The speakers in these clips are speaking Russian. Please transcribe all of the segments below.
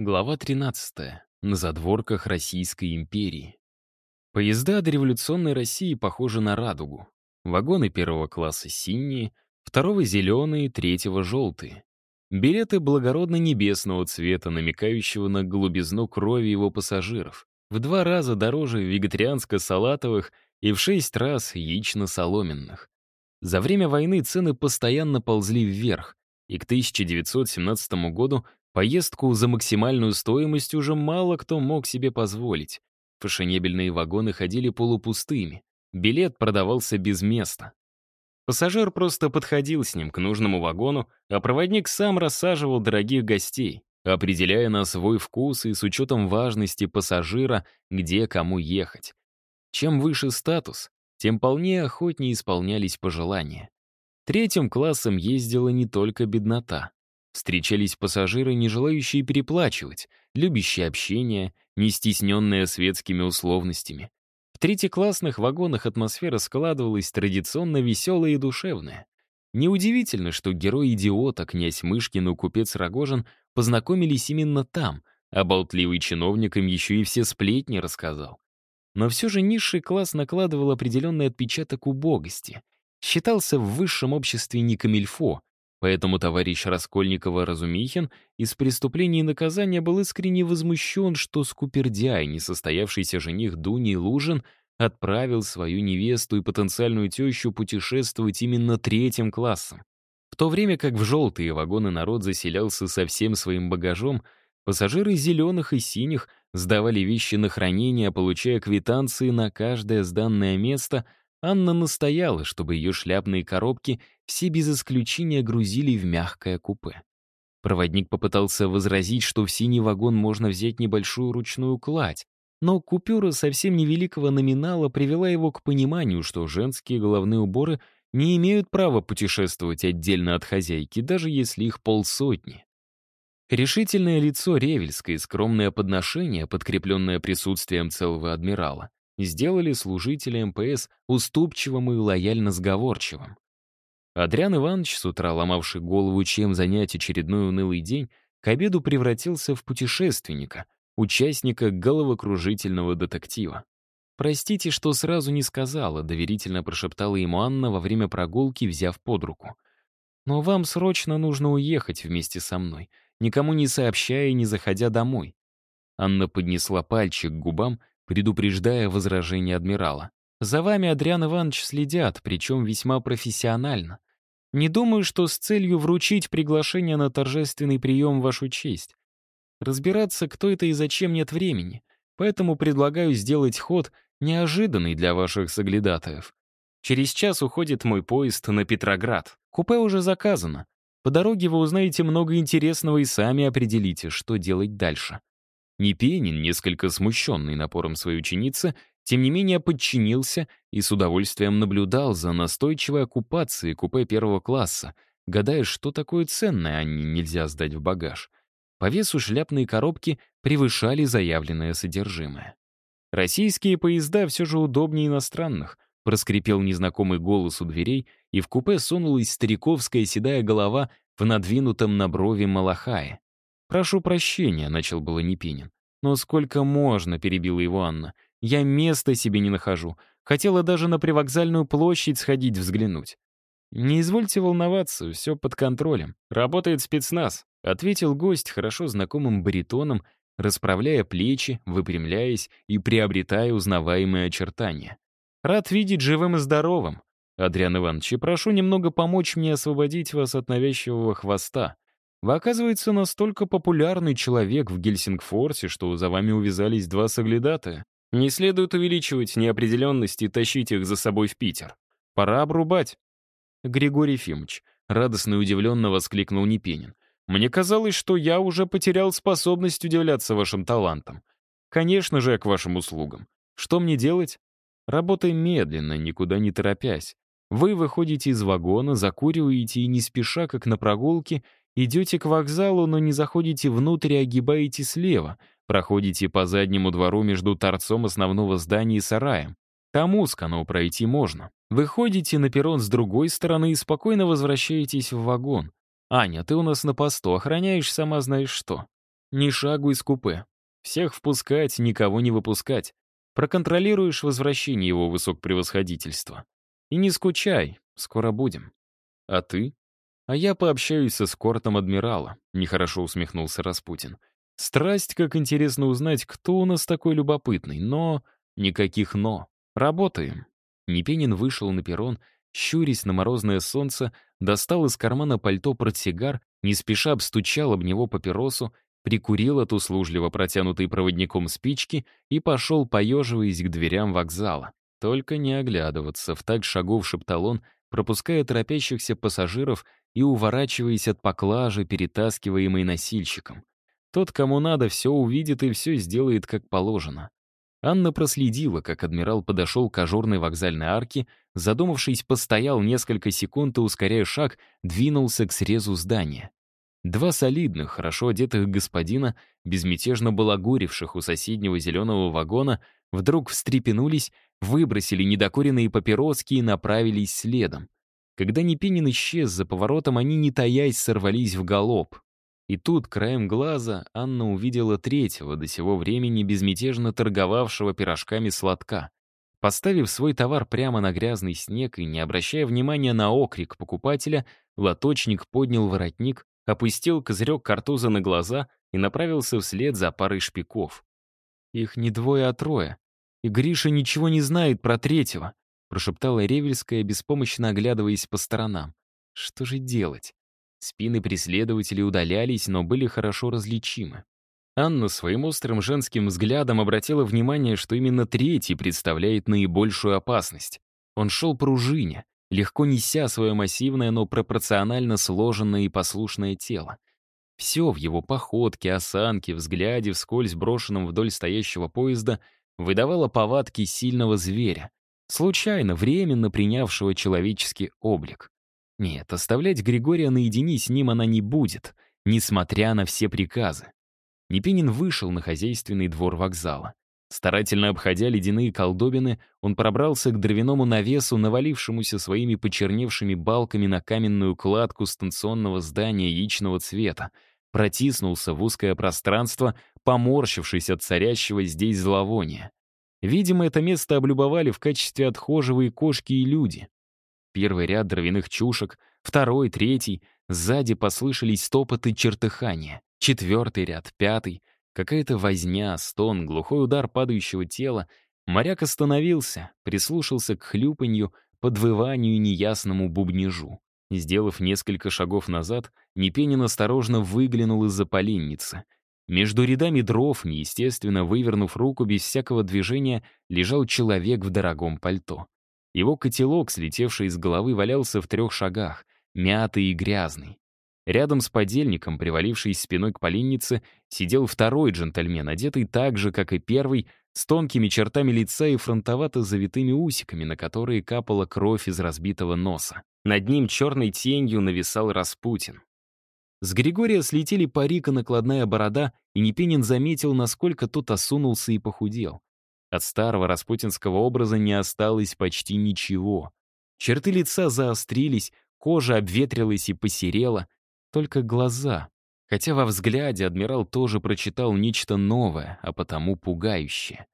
Глава 13. На задворках Российской империи. Поезда до революционной России похожи на радугу. Вагоны первого класса синие, второго зеленые, третьего желтые. Билеты благородно-небесного цвета, намекающего на голубизну крови его пассажиров. В два раза дороже вегетарианско-салатовых и в шесть раз яично-соломенных. За время войны цены постоянно ползли вверх, и к 1917 году Поездку за максимальную стоимость уже мало кто мог себе позволить. Фашенебельные вагоны ходили полупустыми. Билет продавался без места. Пассажир просто подходил с ним к нужному вагону, а проводник сам рассаживал дорогих гостей, определяя на свой вкус и с учетом важности пассажира, где кому ехать. Чем выше статус, тем полнее охотнее исполнялись пожелания. Третьим классом ездила не только беднота. Встречались пассажиры, не желающие переплачивать, любящие общение, не стесненные светскими условностями. В третьеклассных вагонах атмосфера складывалась традиционно веселая и душевная. Неудивительно, что герой идиота, князь Мышкин и купец Рогожин познакомились именно там, а болтливый чиновник им еще и все сплетни рассказал. Но все же низший класс накладывал определенный отпечаток убогости. Считался в высшем обществе не камильфо, Поэтому товарищ Раскольникова-Разумихин из «Преступления и наказания» был искренне возмущен, что скупердяй, несостоявшийся жених Дуни Лужин, отправил свою невесту и потенциальную тещу путешествовать именно третьим классом. В то время как в желтые вагоны народ заселялся со всем своим багажом, пассажиры зеленых и синих сдавали вещи на хранение, получая квитанции на каждое сданное место — Анна настояла, чтобы ее шляпные коробки все без исключения грузили в мягкое купе. Проводник попытался возразить, что в синий вагон можно взять небольшую ручную кладь, но купюра совсем невеликого номинала привела его к пониманию, что женские головные уборы не имеют права путешествовать отдельно от хозяйки, даже если их полсотни. Решительное лицо Ревельское и скромное подношение, подкрепленное присутствием целого адмирала, сделали служителя МПС уступчивым и лояльно сговорчивым. Адриан Иванович, с утра ломавший голову, чем занять очередной унылый день, к обеду превратился в путешественника, участника головокружительного детектива. «Простите, что сразу не сказала», — доверительно прошептала ему Анна во время прогулки, взяв под руку. «Но вам срочно нужно уехать вместе со мной, никому не сообщая и не заходя домой». Анна поднесла пальчик к губам предупреждая возражение адмирала. «За вами, Адриан Иванович, следят, причем весьма профессионально. Не думаю, что с целью вручить приглашение на торжественный прием в вашу честь. Разбираться, кто это и зачем, нет времени, поэтому предлагаю сделать ход, неожиданный для ваших соглядатаев. Через час уходит мой поезд на Петроград. Купе уже заказано. По дороге вы узнаете много интересного и сами определите, что делать дальше. Непенин, несколько смущенный напором своей ученицы, тем не менее подчинился и с удовольствием наблюдал за настойчивой оккупацией купе первого класса, гадая, что такое ценное они нельзя сдать в багаж. По весу шляпные коробки превышали заявленное содержимое. «Российские поезда все же удобнее иностранных», проскрипел незнакомый голос у дверей, и в купе сунулась стариковская седая голова в надвинутом на брови малахае. «Прошу прощения», — начал было Непинин. «Но сколько можно?» — перебила его Анна. «Я места себе не нахожу. Хотела даже на привокзальную площадь сходить взглянуть». «Не извольте волноваться, все под контролем. Работает спецназ», — ответил гость хорошо знакомым баритоном, расправляя плечи, выпрямляясь и приобретая узнаваемые очертания. «Рад видеть живым и здоровым. Адриан Иванович, прошу немного помочь мне освободить вас от навязчивого хвоста. Вы, оказывается, настолько популярный человек в Гельсингфорсе, что за вами увязались два соглядатая. Не следует увеличивать неопределенность и тащить их за собой в Питер. Пора обрубать. Григорий Ефимович, радостно и удивленно воскликнул Непенин. Мне казалось, что я уже потерял способность удивляться вашим талантам. Конечно же, я к вашим услугам. Что мне делать? Работай медленно, никуда не торопясь. Вы выходите из вагона, закуриваете и не спеша, как на прогулке, Идете к вокзалу, но не заходите внутрь и огибаете слева, проходите по заднему двору между торцом основного здания и сараем. Там узко, но пройти можно. Выходите на перрон с другой стороны и спокойно возвращаетесь в вагон. «Аня, ты у нас на посту, охраняешь сама знаешь что». Ни шагу из купе. Всех впускать, никого не выпускать. Проконтролируешь возвращение его высокопревосходительства. И не скучай, скоро будем. А ты? А я пообщаюсь с эскортом адмирала, нехорошо усмехнулся Распутин. Страсть, как интересно узнать, кто у нас такой любопытный, но... Никаких «но». Работаем. Непенин вышел на перрон, щурясь на морозное солнце, достал из кармана пальто портсигар, не спеша обстучал об него папиросу, прикурил от услужливо протянутой проводником спички и пошел, поеживаясь к дверям вокзала. Только не оглядываться, в так шагов шептал он, пропуская торопящихся пассажиров и уворачиваясь от поклажи, перетаскиваемой носильщиком. Тот, кому надо, все увидит и все сделает как положено. Анна проследила, как адмирал подошел к ажурной вокзальной арке, задумавшись, постоял несколько секунд и, ускоряя шаг, двинулся к срезу здания. Два солидных, хорошо одетых господина, безмятежно балагуривших у соседнего зеленого вагона, вдруг встрепенулись, выбросили недокуренные папироски и направились следом. Когда Непенин исчез за поворотом, они, не таясь, сорвались в галоп. И тут, краем глаза, Анна увидела третьего, до сего времени безмятежно торговавшего пирожками сладка. Поставив свой товар прямо на грязный снег и не обращая внимания на окрик покупателя, лоточник поднял воротник, опустил козырек картуза на глаза и направился вслед за парой шпиков. «Их не двое, а трое. И Гриша ничего не знает про третьего», прошептала Ревельская, беспомощно оглядываясь по сторонам. «Что же делать?» Спины преследователей удалялись, но были хорошо различимы. Анна своим острым женским взглядом обратила внимание, что именно третий представляет наибольшую опасность. Он шел пружине, легко неся свое массивное, но пропорционально сложенное и послушное тело. Все в его походке, осанке, взгляде, вскользь брошенном вдоль стоящего поезда выдавало повадки сильного зверя, случайно, временно принявшего человеческий облик. Нет, оставлять Григория наедине с ним она не будет, несмотря на все приказы. Непинин вышел на хозяйственный двор вокзала. Старательно обходя ледяные колдобины, он пробрался к дровяному навесу, навалившемуся своими почерневшими балками на каменную кладку станционного здания яичного цвета, протиснулся в узкое пространство, поморщившись от царящего здесь зловония. Видимо, это место облюбовали в качестве отхожего кошки и люди. Первый ряд дровяных чушек, второй, третий. Сзади послышались стопоты чертыхания. Четвертый ряд, пятый. Какая-то возня, стон, глухой удар падающего тела. Моряк остановился, прислушался к хлюпанью, подвыванию неясному бубнежу. Сделав несколько шагов назад, Непенин осторожно выглянул из-за поленницы. Между рядами дров, неестественно вывернув руку без всякого движения, лежал человек в дорогом пальто. Его котелок, слетевший из головы, валялся в трех шагах, мятый и грязный. Рядом с подельником, привалившись спиной к поленнице, сидел второй джентльмен, одетый так же, как и первый, с тонкими чертами лица и фронтовато завитыми усиками, на которые капала кровь из разбитого носа. Над ним черной тенью нависал Распутин. С Григория слетели парик и накладная борода, и Непенин заметил, насколько тот осунулся и похудел. От старого распутинского образа не осталось почти ничего. Черты лица заострились, кожа обветрилась и посерела, только глаза. Хотя во взгляде адмирал тоже прочитал нечто новое, а потому пугающее.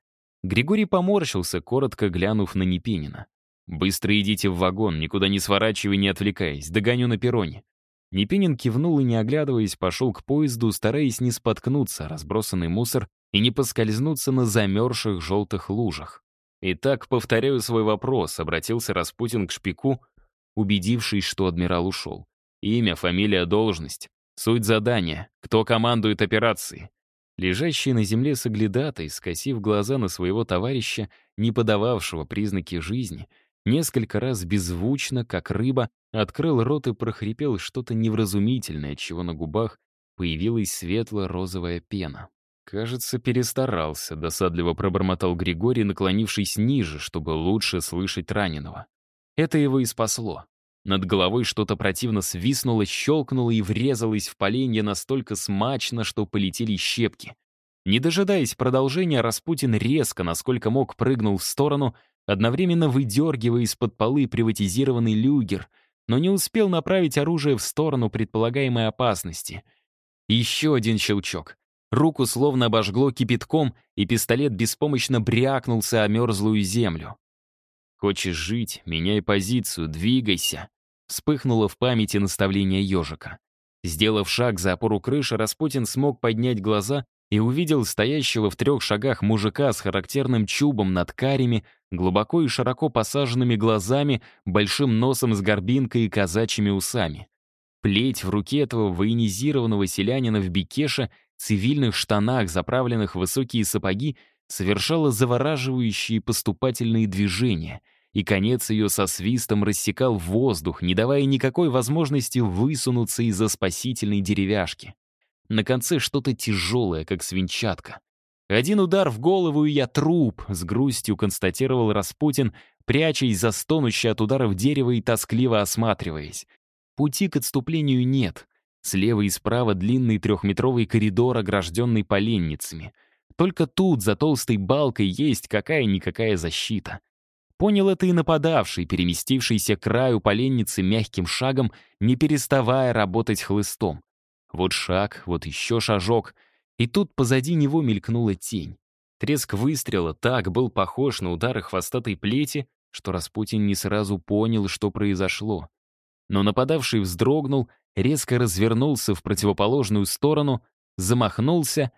Григорий поморщился, коротко глянув на Непенина. «Быстро идите в вагон, никуда не сворачивай, не отвлекаясь, догоню на перроне». Непенин кивнул и, не оглядываясь, пошел к поезду, стараясь не споткнуться, разбросанный мусор и не поскользнуться на замерзших желтых лужах. «Итак, повторяю свой вопрос», — обратился Распутин к шпику, убедившись, что адмирал ушел. «Имя, фамилия, должность, суть задания, кто командует операцией». Лежащий на земле соглядатай, скосив глаза на своего товарища, не подававшего признаки жизни, несколько раз беззвучно, как рыба, открыл рот и прохрипел что-то невразумительное, чего на губах появилась светло-розовая пена. «Кажется, перестарался», — досадливо пробормотал Григорий, наклонившись ниже, чтобы лучше слышать раненого. Это его и спасло. Над головой что-то противно свистнуло, щелкнуло и врезалось в поленье настолько смачно, что полетели щепки. Не дожидаясь продолжения, Распутин резко, насколько мог, прыгнул в сторону, одновременно выдергивая из-под полы приватизированный люгер, но не успел направить оружие в сторону предполагаемой опасности. Еще один щелчок. Руку словно обожгло кипятком, и пистолет беспомощно брякнулся о мерзлую землю. «Хочешь жить? Меняй позицию, двигайся!» Вспыхнуло в памяти наставление ежика. Сделав шаг за опору крыши, Распутин смог поднять глаза и увидел стоящего в трех шагах мужика с характерным чубом над карями, глубоко и широко посаженными глазами, большим носом с горбинкой и казачьими усами. Плеть в руке этого военизированного селянина в бикеше, цивильных штанах, заправленных в высокие сапоги, совершала завораживающие поступательные движения, и конец ее со свистом рассекал воздух, не давая никакой возможности высунуться из-за спасительной деревяшки. На конце что-то тяжелое, как свинчатка. Один удар в голову, и я труп, с грустью констатировал Распутин, прячась за стонущий от ударов дерева и тоскливо осматриваясь. Пути к отступлению нет. Слева и справа длинный трехметровый коридор, огражденный поленницами. Только тут, за толстой балкой, есть какая-никакая защита. Понял это и нападавший, переместившийся к краю поленницы мягким шагом, не переставая работать хлыстом. Вот шаг, вот еще шажок. И тут позади него мелькнула тень. Треск выстрела так был похож на удары хвостатой плети, что Распутин не сразу понял, что произошло. Но нападавший вздрогнул, резко развернулся в противоположную сторону, замахнулся.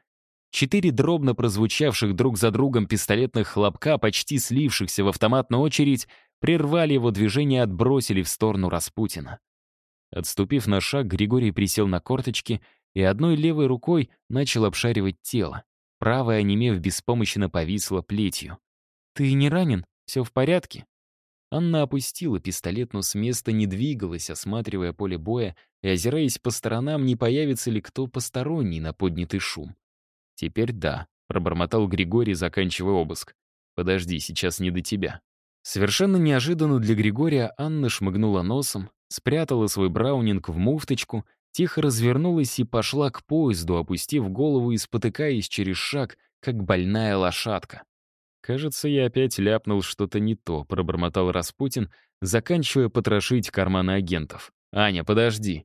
Четыре дробно прозвучавших друг за другом пистолетных хлопка, почти слившихся в автоматную очередь, прервали его движение и отбросили в сторону Распутина. Отступив на шаг, Григорий присел на корточки и одной левой рукой начал обшаривать тело. Правая, онемев, беспомощно повисла плетью. «Ты не ранен? Все в порядке?» Анна опустила пистолет, но с места не двигалась, осматривая поле боя и озираясь по сторонам, не появится ли кто посторонний на поднятый шум. «Теперь да», — пробормотал Григорий, заканчивая обыск. «Подожди, сейчас не до тебя». Совершенно неожиданно для Григория Анна шмыгнула носом, спрятала свой браунинг в муфточку, тихо развернулась и пошла к поезду, опустив голову и спотыкаясь через шаг, как больная лошадка. «Кажется, я опять ляпнул что-то не то», — пробормотал Распутин, заканчивая потрошить карманы агентов. «Аня, подожди».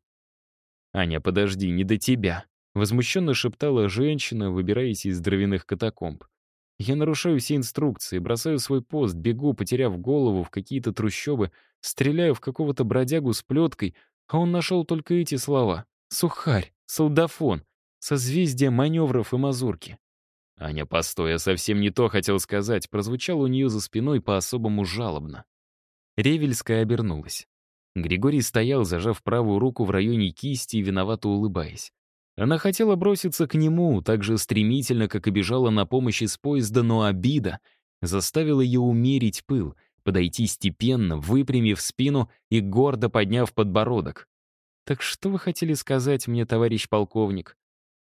«Аня, подожди, не до тебя», — возмущенно шептала женщина, выбираясь из дровяных катакомб. Я нарушаю все инструкции, бросаю свой пост, бегу, потеряв голову в какие-то трущобы, стреляю в какого-то бродягу с плеткой, а он нашел только эти слова. Сухарь, солдафон, созвездие маневров и мазурки. Аня, постой, я совсем не то хотел сказать, прозвучало у нее за спиной по-особому жалобно. Ревельская обернулась. Григорий стоял, зажав правую руку в районе кисти и виновато улыбаясь. Она хотела броситься к нему так же стремительно, как и бежала на помощь из поезда, но обида заставила ее умерить пыл, подойти степенно, выпрямив спину и гордо подняв подбородок. «Так что вы хотели сказать мне, товарищ полковник?»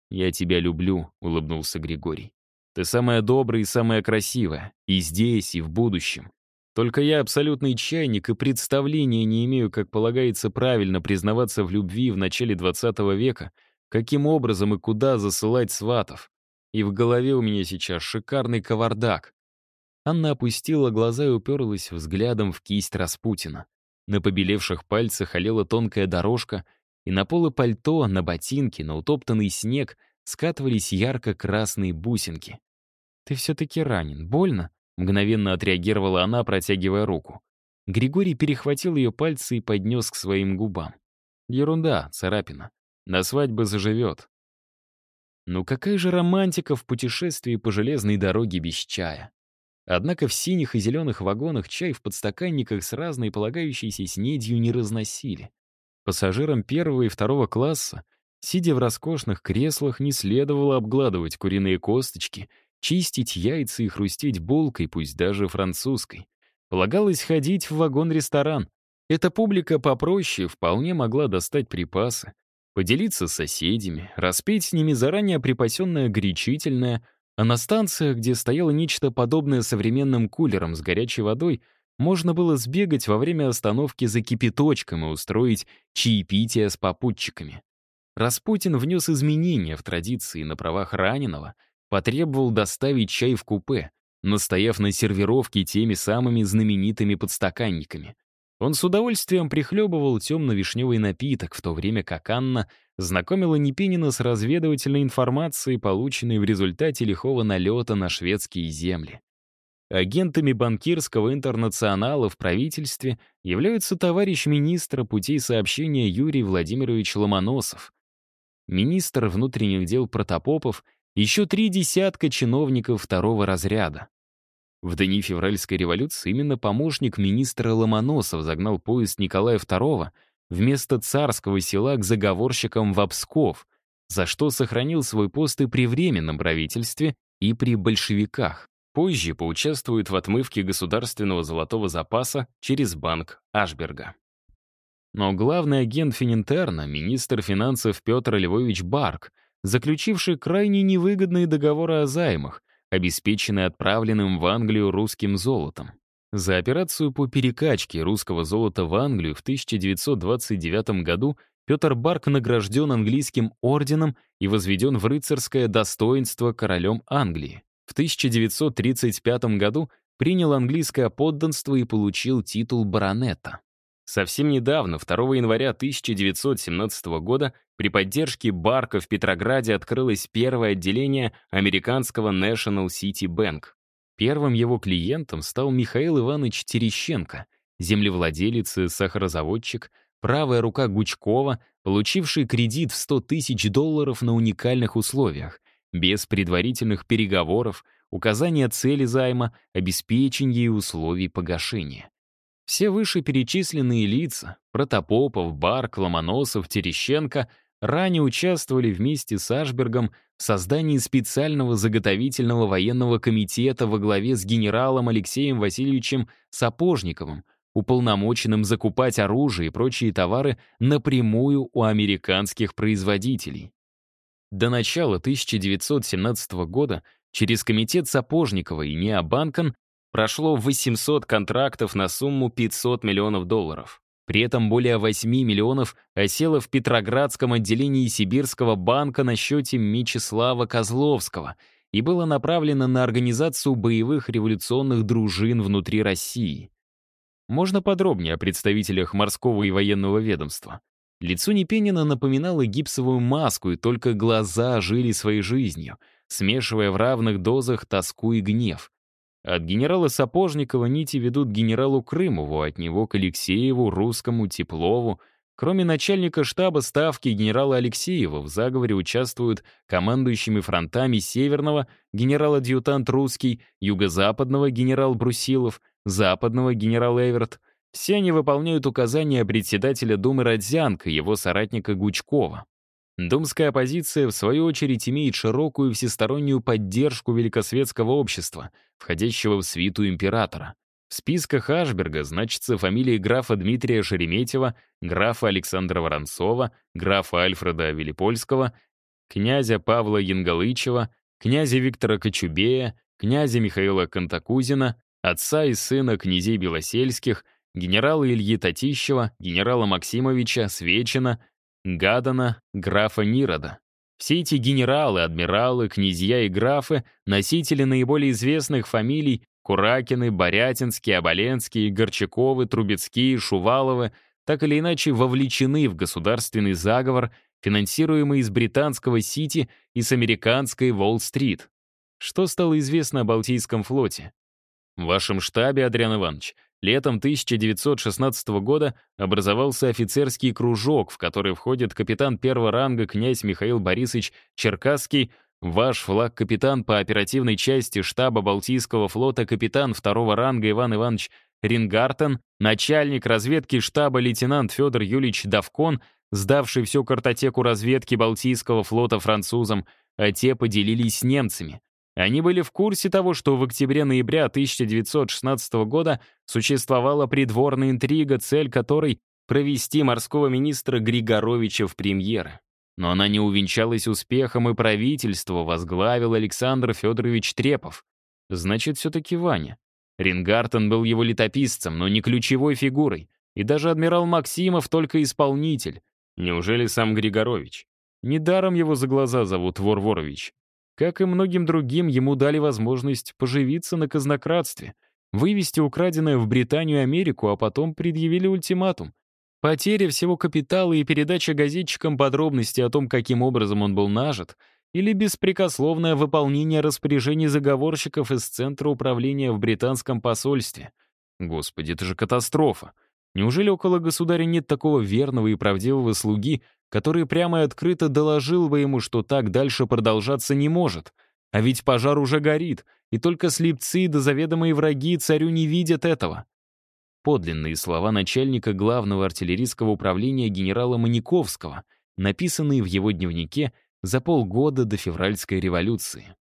«Я тебя люблю», — улыбнулся Григорий. «Ты самая добрая и самая красивая, и здесь, и в будущем. Только я абсолютный чайник и представления не имею, как полагается правильно признаваться в любви в начале 20 века — Каким образом и куда засылать сватов? И в голове у меня сейчас шикарный кавардак. Анна опустила глаза и уперлась взглядом в кисть Распутина. На побелевших пальцах олела тонкая дорожка, и на полы пальто, на ботинки, на утоптанный снег скатывались ярко-красные бусинки. «Ты все-таки ранен. Больно?» — мгновенно отреагировала она, протягивая руку. Григорий перехватил ее пальцы и поднес к своим губам. Ерунда, царапина. На свадьбе заживет. Ну какая же романтика в путешествии по железной дороге без чая. Однако в синих и зеленых вагонах чай в подстаканниках с разной полагающейся снедью не разносили. Пассажирам первого и второго класса, сидя в роскошных креслах, не следовало обгладывать куриные косточки, чистить яйца и хрустеть булкой, пусть даже французской. Полагалось ходить в вагон-ресторан. Эта публика попроще вполне могла достать припасы, поделиться с соседями, распить с ними заранее припасенное горячительное, а на станциях, где стояло нечто подобное современным кулерам с горячей водой, можно было сбегать во время остановки за кипяточком и устроить чаепитие с попутчиками. Распутин внес изменения в традиции на правах раненого, потребовал доставить чай в купе, настояв на сервировке теми самыми знаменитыми подстаканниками. Он с удовольствием прихлебывал темно-вишневый напиток, в то время как Анна знакомила Непинина с разведывательной информацией, полученной в результате лихого налета на шведские земли. Агентами банкирского интернационала в правительстве являются товарищ министра путей сообщения Юрий Владимирович Ломоносов, министр внутренних дел Протопопов, еще три десятка чиновников второго разряда. В дни февральской революции именно помощник министра Ломоносов загнал поезд Николая II вместо царского села к заговорщикам в Обсков, за что сохранил свой пост и при Временном правительстве, и при большевиках. Позже поучаствует в отмывке государственного золотого запаса через банк Ашберга. Но главный агент Фининтерна, министр финансов Петр Львович Барк, заключивший крайне невыгодные договоры о займах, обеспеченные отправленным в Англию русским золотом. За операцию по перекачке русского золота в Англию в 1929 году Петр Барк награжден английским орденом и возведен в рыцарское достоинство королем Англии. В 1935 году принял английское подданство и получил титул баронета. Совсем недавно, 2 января 1917 года, при поддержке Барка в Петрограде открылось первое отделение американского National City Bank. Первым его клиентом стал Михаил Иванович Терещенко, землевладелец и сахарозаводчик, правая рука Гучкова, получивший кредит в 100 тысяч долларов на уникальных условиях — без предварительных переговоров, указания цели займа, обеспечения и условий погашения. Все вышеперечисленные лица — Протопопов, Барк, Ломоносов, Терещенко — ранее участвовали вместе с Ашбергом в создании специального заготовительного военного комитета во главе с генералом Алексеем Васильевичем Сапожниковым, уполномоченным закупать оружие и прочие товары напрямую у американских производителей. До начала 1917 года через комитет Сапожникова и Необанкон прошло 800 контрактов на сумму 500 миллионов долларов. При этом более 8 миллионов осело в Петроградском отделении Сибирского банка на счете Мечислава Козловского и было направлено на организацию боевых революционных дружин внутри России. Можно подробнее о представителях морского и военного ведомства. Лицо Непенина напоминало гипсовую маску, и только глаза жили своей жизнью, смешивая в равных дозах тоску и гнев. От генерала Сапожникова нити ведут генералу Крымову, от него к Алексееву, Русскому, Теплову. Кроме начальника штаба ставки генерала Алексеева, в заговоре участвуют командующими фронтами Северного генерал-адъютант Русский, Юго-Западного генерал Брусилов, Западного генерал Эверт — все они выполняют указания председателя Думы Родзянко его соратника Гучкова. Думская оппозиция, в свою очередь, имеет широкую всестороннюю поддержку великосветского общества, входящего в свиту императора. В списках Ашберга значатся фамилии графа Дмитрия Шереметьева, графа Александра Воронцова, графа Альфреда Велипольского, князя Павла Янгалычева, князя Виктора Кочубея, князя Михаила Кантакузина, отца и сына князей Белосельских, генерала Ильи Татищева, генерала Максимовича, Свечина, Гадана, графа Нирода. Все эти генералы, адмиралы, князья и графы — носители наиболее известных фамилий Куракины, Борятинские, Оболенские, Горчаковы, Трубецкие, Шуваловы так или иначе вовлечены в государственный заговор, финансируемый из британского Сити и с американской Уолл-стрит. Что стало известно о Балтийском флоте? В вашем штабе, Адриан Иванович, Летом 1916 года образовался офицерский кружок, в который входит капитан первого ранга князь Михаил Борисович Черкасский, ваш флаг-капитан по оперативной части штаба Балтийского флота капитан второго ранга Иван Иванович Рингартен, начальник разведки штаба лейтенант Федор Юлич Давкон, сдавший всю картотеку разведки Балтийского флота французам, а те поделились с немцами. Они были в курсе того, что в октябре-ноябре 1916 года существовала придворная интрига, цель которой — провести морского министра Григоровича в премьеры. Но она не увенчалась успехом, и правительство возглавил Александр Федорович Трепов. Значит, все-таки Ваня. Рингартен был его летописцем, но не ключевой фигурой. И даже адмирал Максимов только исполнитель. Неужели сам Григорович? Недаром его за глаза зовут Ворворович. Как и многим другим, ему дали возможность поживиться на казнократстве, вывести украденное в Британию и Америку, а потом предъявили ультиматум. Потеря всего капитала и передача газетчикам подробностей о том, каким образом он был нажит, или беспрекословное выполнение распоряжений заговорщиков из Центра управления в британском посольстве. Господи, это же катастрофа. Неужели около государя нет такого верного и правдивого слуги, который прямо и открыто доложил бы ему, что так дальше продолжаться не может? А ведь пожар уже горит, и только слепцы да заведомые враги царю не видят этого. Подлинные слова начальника главного артиллерийского управления генерала Маниковского, написанные в его дневнике за полгода до февральской революции.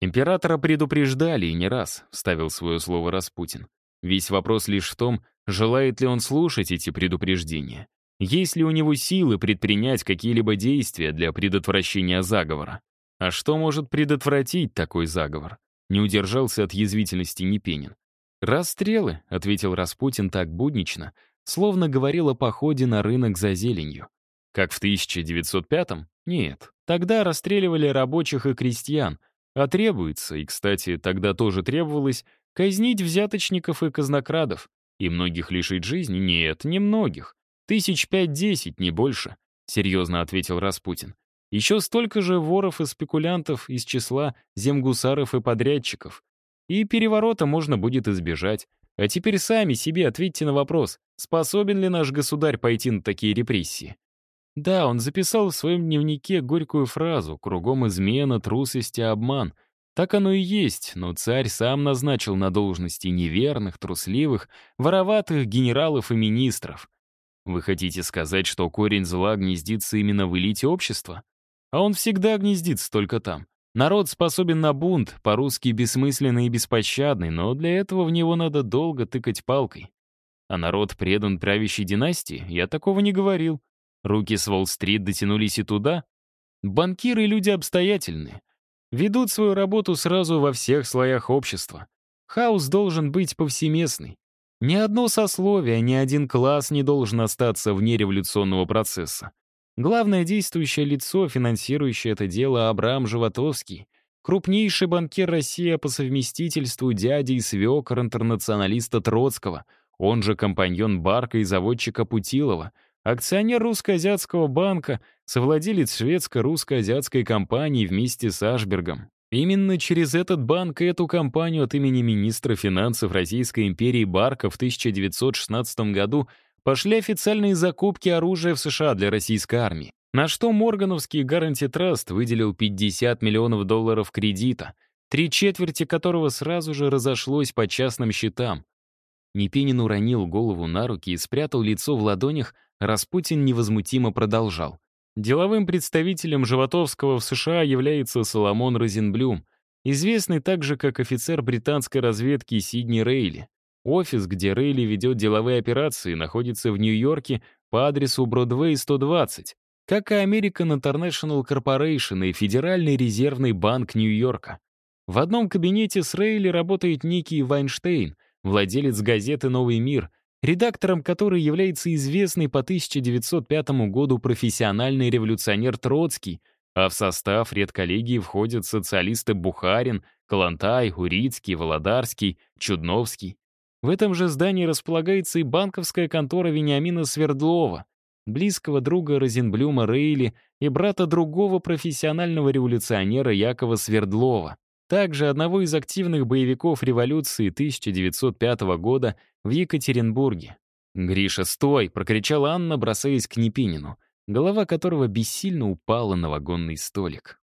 «Императора предупреждали и не раз», — вставил свое слово Распутин. Весь вопрос лишь в том, желает ли он слушать эти предупреждения. Есть ли у него силы предпринять какие-либо действия для предотвращения заговора? А что может предотвратить такой заговор? Не удержался от язвительности Непенин. «Расстрелы», — ответил Распутин так буднично, словно говорил о походе на рынок за зеленью. Как в 1905-м? Нет. Тогда расстреливали рабочих и крестьян, а требуется, и, кстати, тогда тоже требовалось, Казнить взяточников и казнокрадов. И многих лишить жизни? Нет, не многих. Тысяч пять-десять, не больше, серьезно ответил Распутин. Еще столько же воров и спекулянтов из числа земгусаров и подрядчиков. И переворота можно будет избежать. А теперь сами себе ответьте на вопрос, способен ли наш государь пойти на такие репрессии. Да, он записал в своем дневнике горькую фразу «кругом измена, трусость и обман», так оно и есть, но царь сам назначил на должности неверных, трусливых, вороватых генералов и министров. Вы хотите сказать, что корень зла гнездится именно в элите общества? А он всегда гнездится только там. Народ способен на бунт, по-русски бессмысленный и беспощадный, но для этого в него надо долго тыкать палкой. А народ предан правящей династии? Я такого не говорил. Руки с Уолл-стрит дотянулись и туда. Банкиры — люди обстоятельные ведут свою работу сразу во всех слоях общества. Хаос должен быть повсеместный. Ни одно сословие, ни один класс не должен остаться вне революционного процесса. Главное действующее лицо, финансирующее это дело, Абрам Животовский, крупнейший банкир России по совместительству дяди и свекор интернационалиста Троцкого, он же компаньон Барка и заводчика Путилова — Акционер русско-азиатского банка, совладелец шведско-русско-азиатской компании вместе с Ашбергом. Именно через этот банк и эту компанию от имени министра финансов Российской империи Барка в 1916 году пошли официальные закупки оружия в США для российской армии, на что Моргановский Гаранти Траст выделил 50 миллионов долларов кредита, три четверти которого сразу же разошлось по частным счетам. Непенин уронил голову на руки и спрятал лицо в ладонях, Распутин невозмутимо продолжал. Деловым представителем Животовского в США является Соломон Розенблюм, известный также как офицер британской разведки Сидни Рейли. Офис, где Рейли ведет деловые операции, находится в Нью-Йорке по адресу Бродвей 120, как и American International Corporation и Федеральный резервный банк Нью-Йорка. В одном кабинете с Рейли работает некий Вайнштейн, владелец газеты «Новый мир», редактором которой является известный по 1905 году профессиональный революционер Троцкий, а в состав редколлегии входят социалисты Бухарин, Калантай, Урицкий, Володарский, Чудновский. В этом же здании располагается и банковская контора Вениамина Свердлова, близкого друга Розенблюма Рейли и брата другого профессионального революционера Якова Свердлова также одного из активных боевиков революции 1905 года в Екатеринбурге. «Гриша, стой!» — прокричала Анна, бросаясь к Непинину, голова которого бессильно упала на вагонный столик.